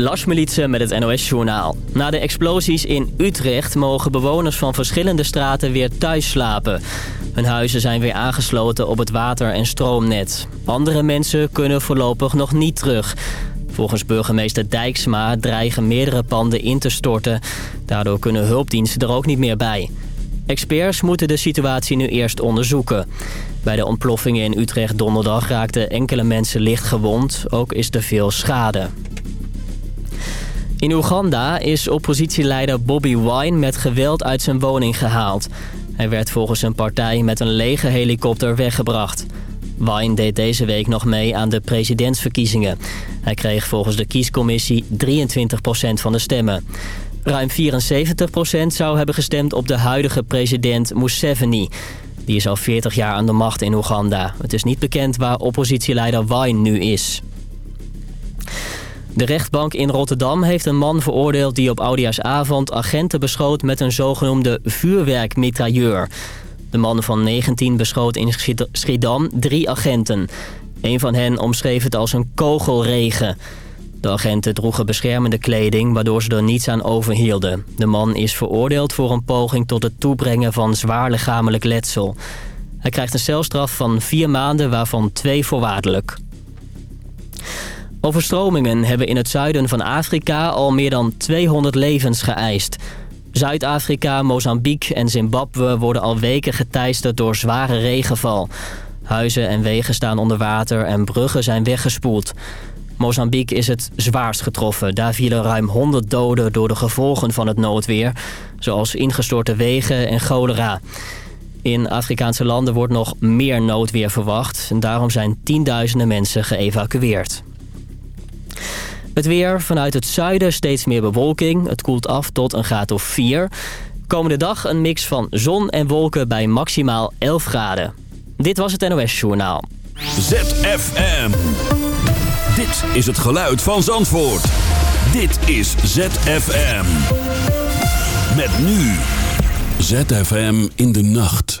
Lars met het NOS-journaal. Na de explosies in Utrecht mogen bewoners van verschillende straten weer thuis slapen. Hun huizen zijn weer aangesloten op het water- en stroomnet. Andere mensen kunnen voorlopig nog niet terug. Volgens burgemeester Dijksma dreigen meerdere panden in te storten. Daardoor kunnen hulpdiensten er ook niet meer bij. Experts moeten de situatie nu eerst onderzoeken. Bij de ontploffingen in Utrecht donderdag raakten enkele mensen licht gewond. Ook is er veel schade. In Oeganda is oppositieleider Bobby Wine met geweld uit zijn woning gehaald. Hij werd volgens zijn partij met een lege helikopter weggebracht. Wine deed deze week nog mee aan de presidentsverkiezingen. Hij kreeg volgens de kiescommissie 23% van de stemmen. Ruim 74% zou hebben gestemd op de huidige president Museveni. Die is al 40 jaar aan de macht in Oeganda. Het is niet bekend waar oppositieleider Wine nu is. De rechtbank in Rotterdam heeft een man veroordeeld die op Oudejaarsavond agenten beschoot met een zogenoemde vuurwerkmitrailleur. De man van 19 beschoot in Schiedam drie agenten. Een van hen omschreef het als een kogelregen. De agenten droegen beschermende kleding, waardoor ze er niets aan overhielden. De man is veroordeeld voor een poging tot het toebrengen van zwaar lichamelijk letsel. Hij krijgt een celstraf van vier maanden, waarvan twee voorwaardelijk. Overstromingen hebben in het zuiden van Afrika al meer dan 200 levens geëist. Zuid-Afrika, Mozambique en Zimbabwe worden al weken geteisterd door zware regenval. Huizen en wegen staan onder water en bruggen zijn weggespoeld. Mozambique is het zwaarst getroffen. Daar vielen ruim 100 doden door de gevolgen van het noodweer... zoals ingestorte wegen en cholera. In Afrikaanse landen wordt nog meer noodweer verwacht... en daarom zijn tienduizenden mensen geëvacueerd. Het weer vanuit het zuiden steeds meer bewolking. Het koelt af tot een graad of 4. Komende dag een mix van zon en wolken bij maximaal 11 graden. Dit was het NOS Journaal. ZFM. Dit is het geluid van Zandvoort. Dit is ZFM. Met nu. ZFM in de nacht.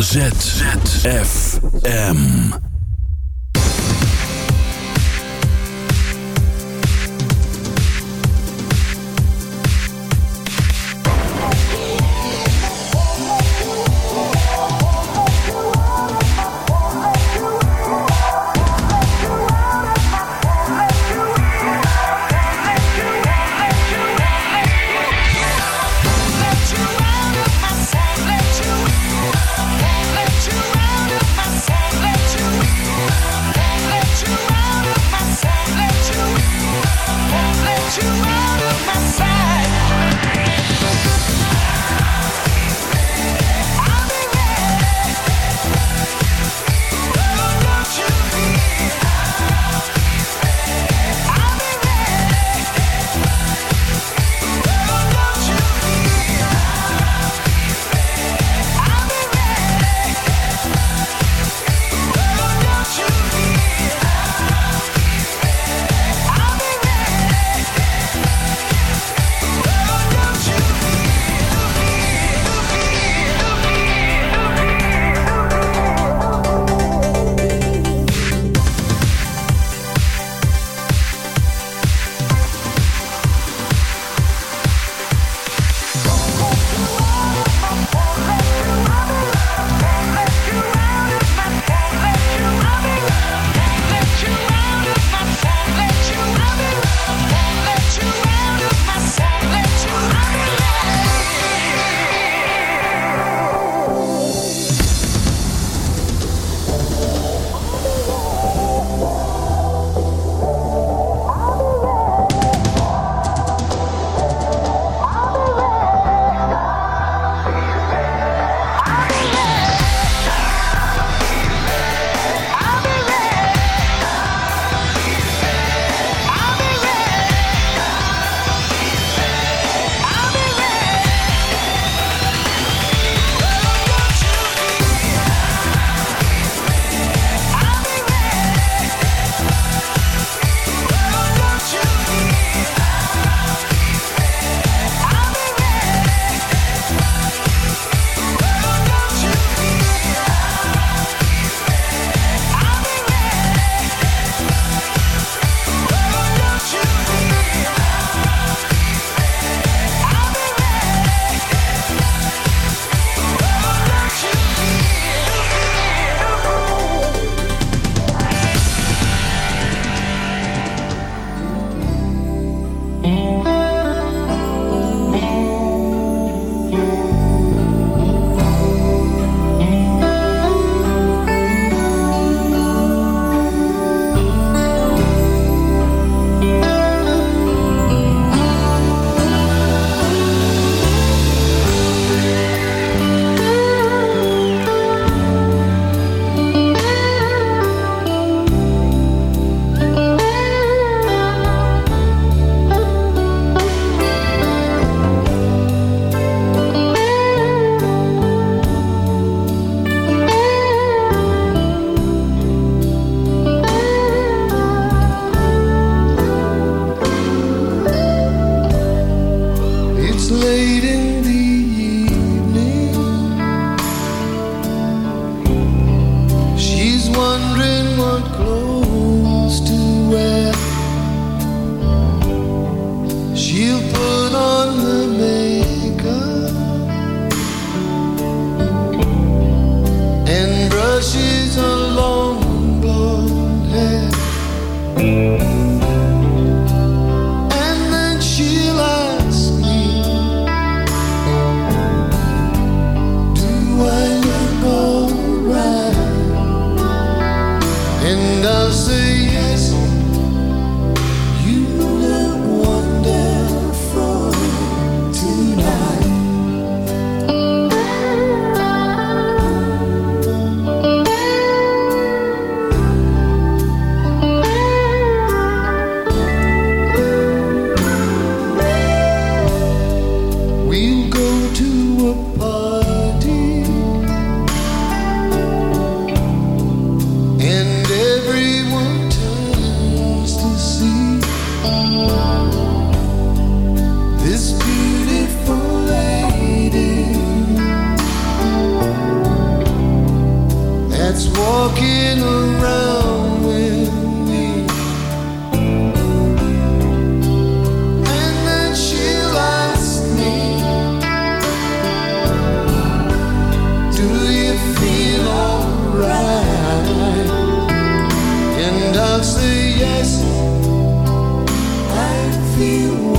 ZFM. love's the yes I feel.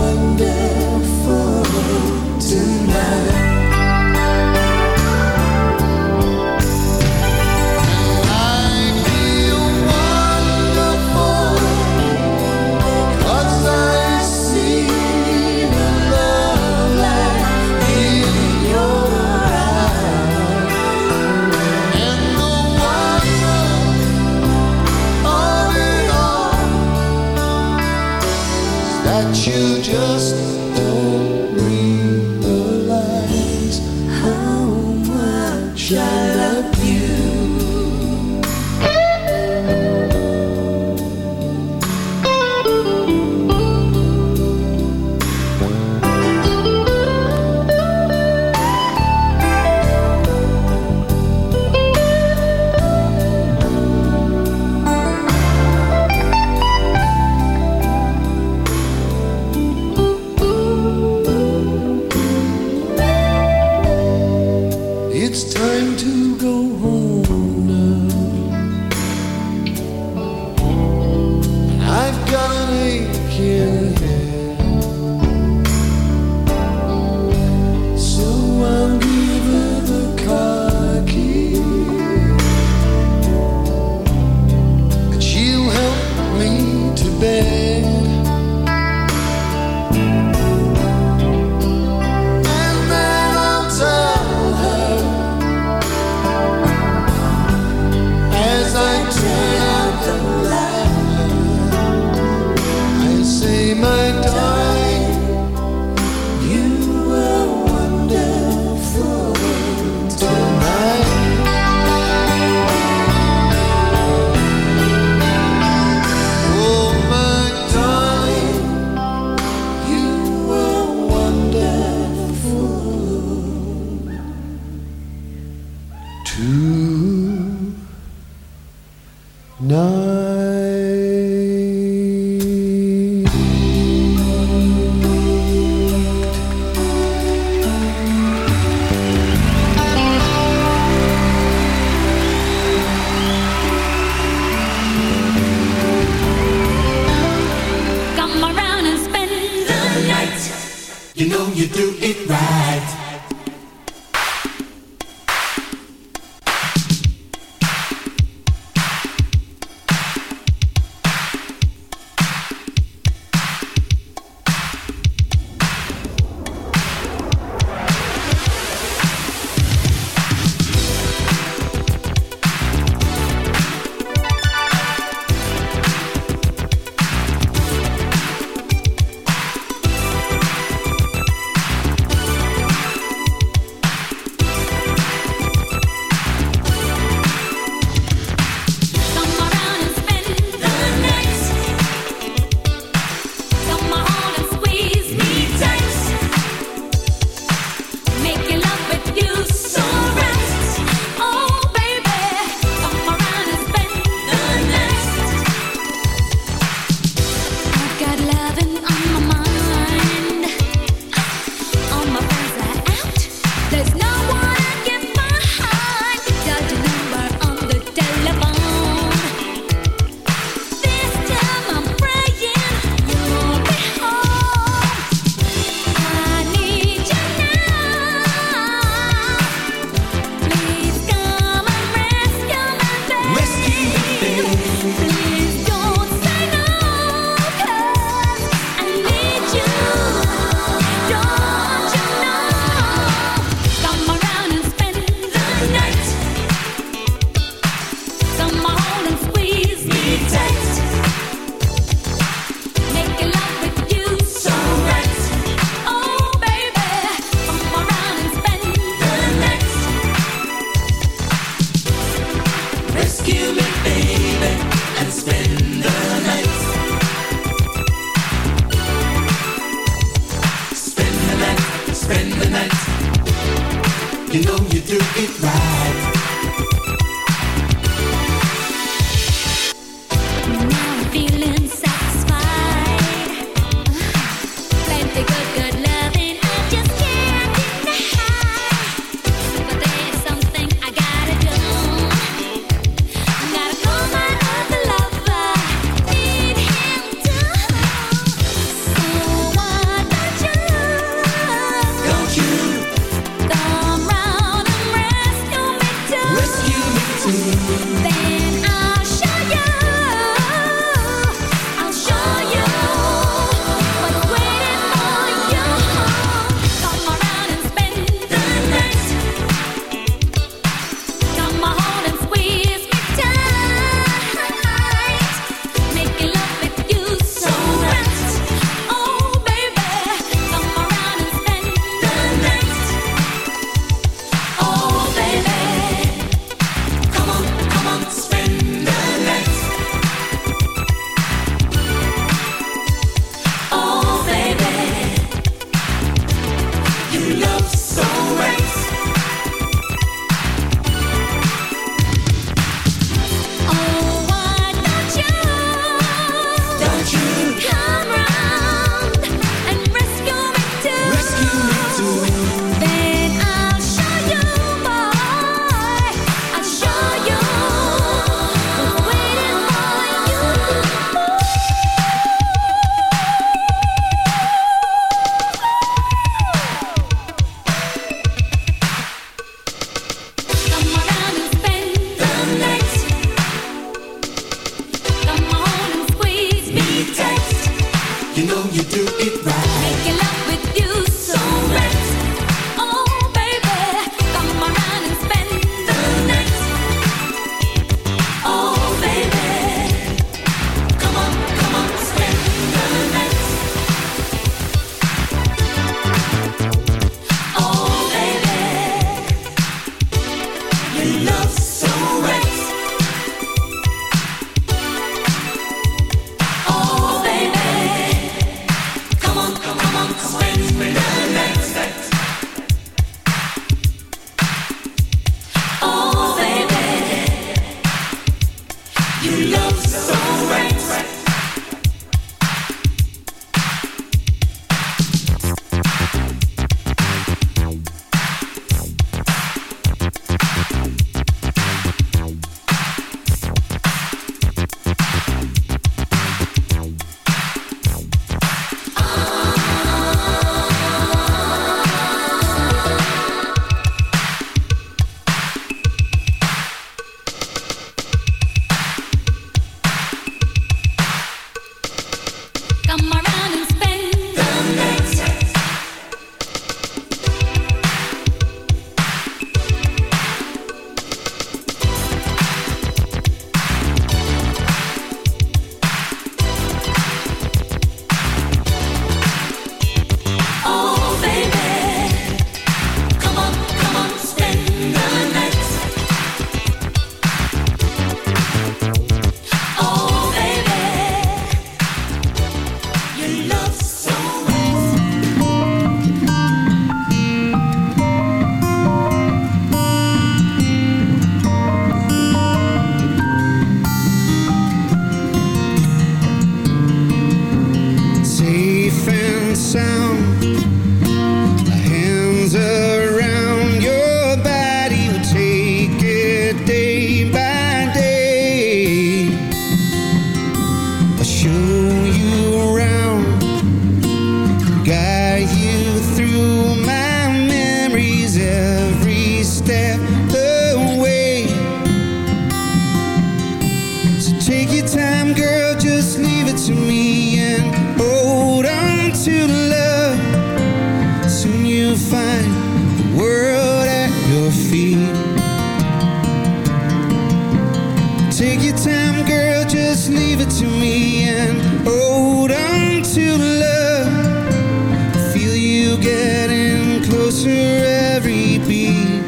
To every beat.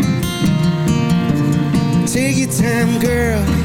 Take your time, girl.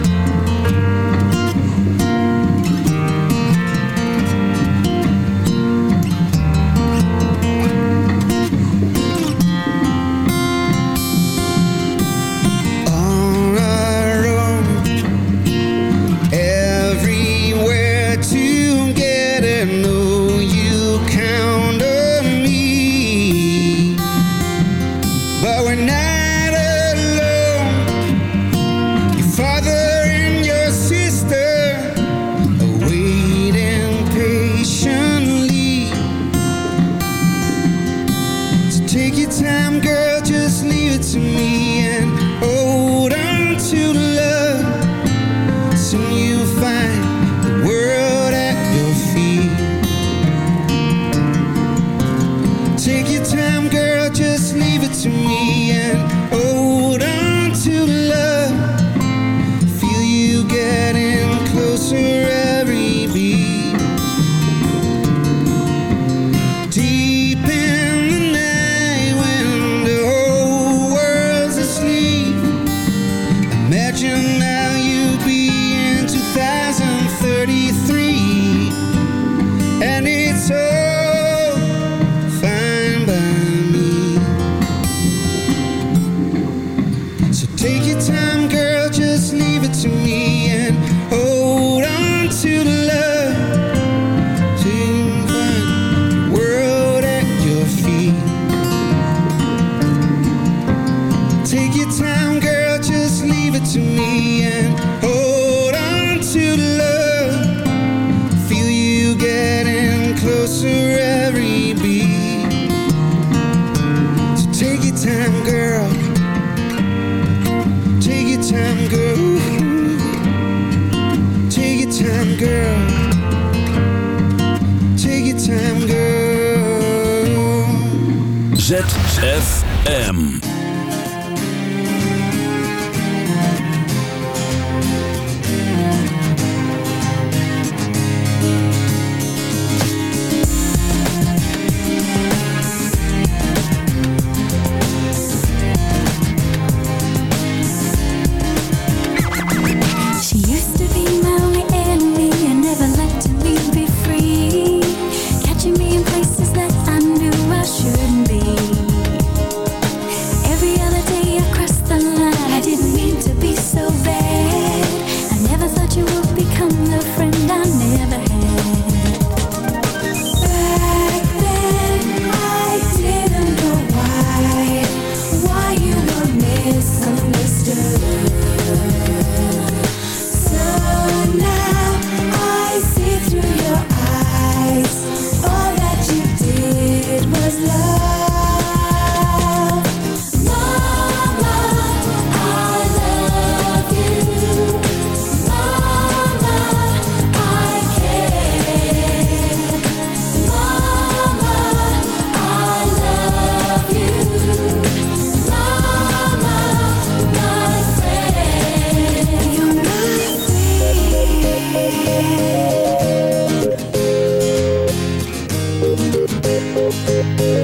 ZFM. Música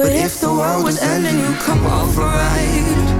But if the world was ending, you come over, right?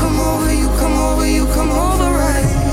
come over, you come over, you come over right.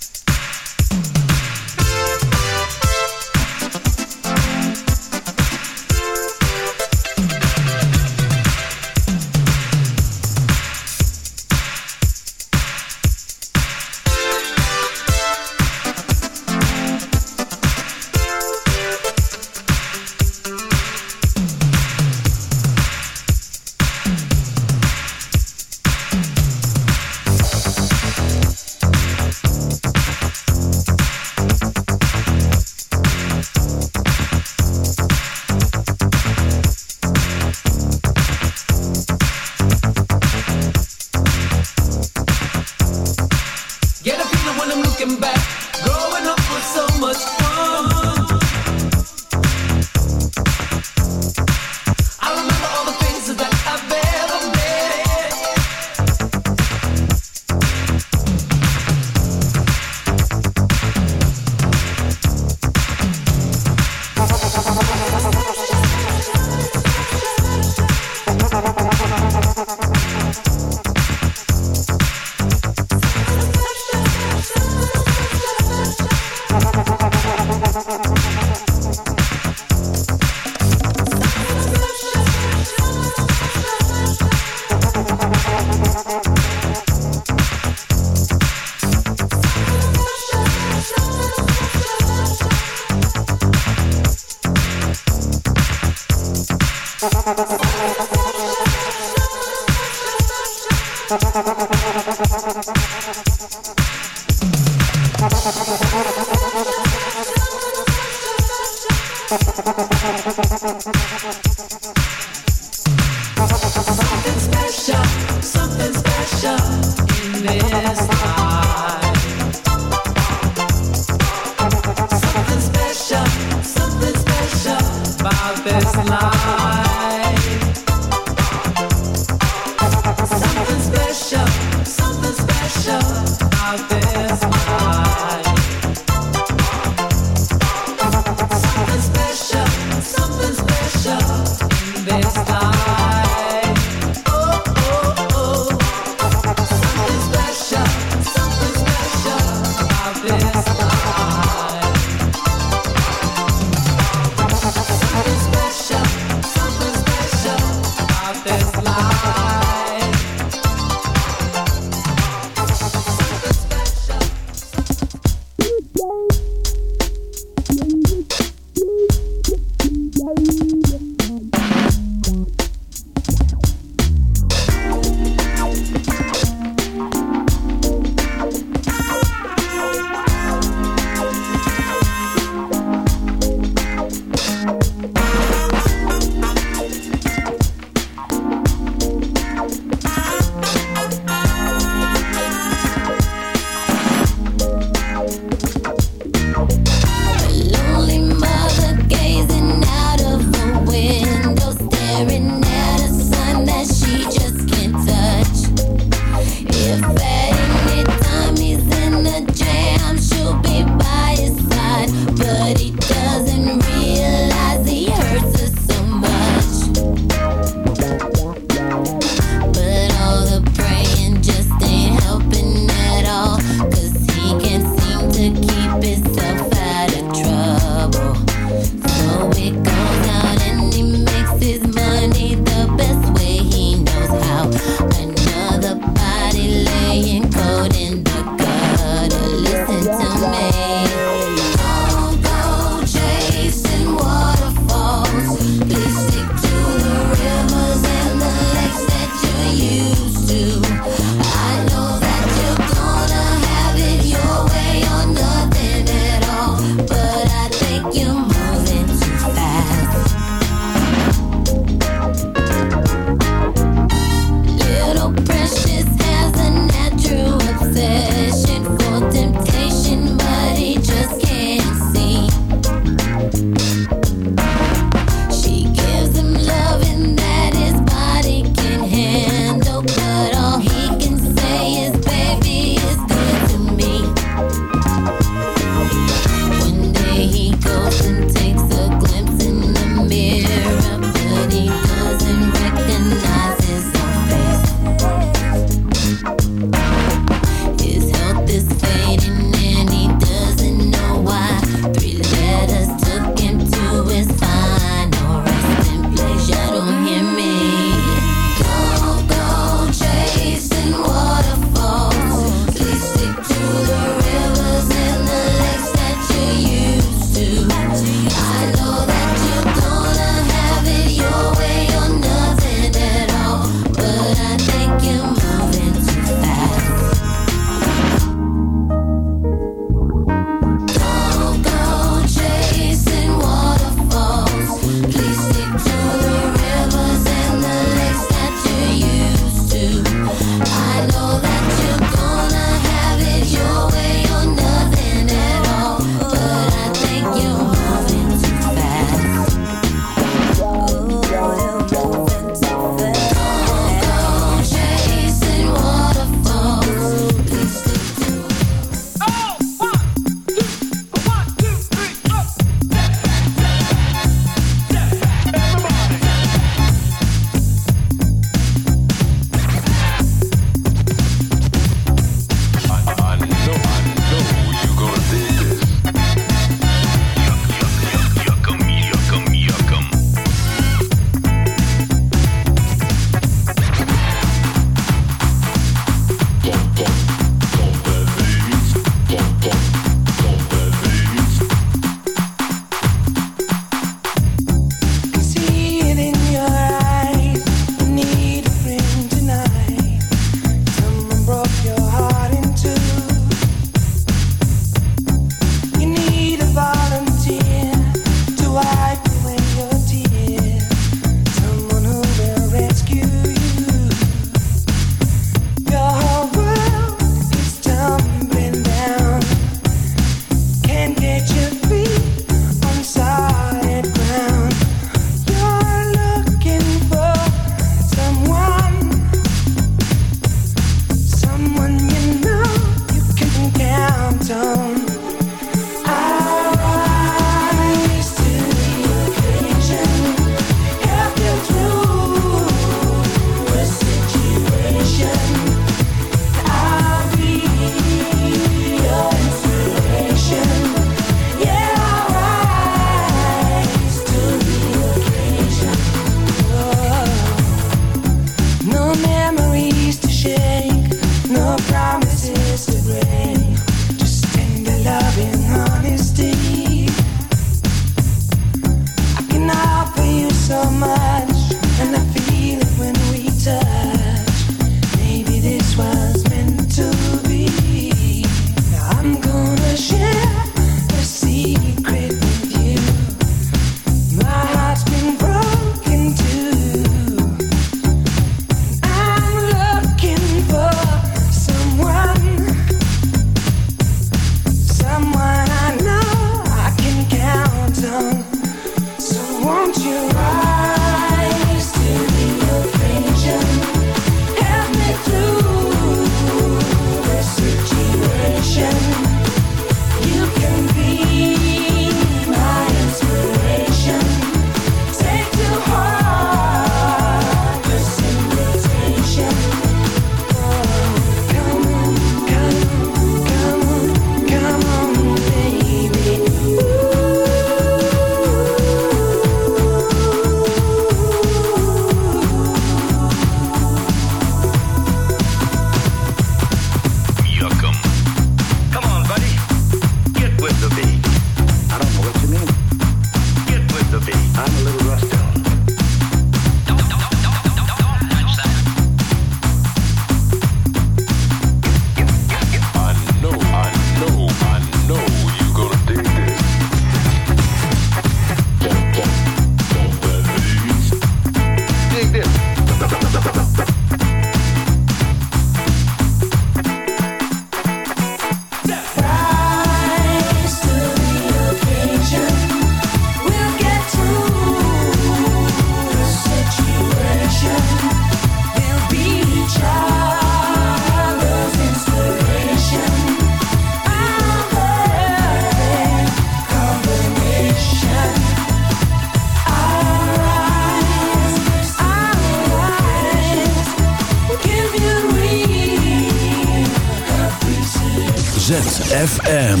ZFM.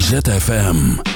ZFM.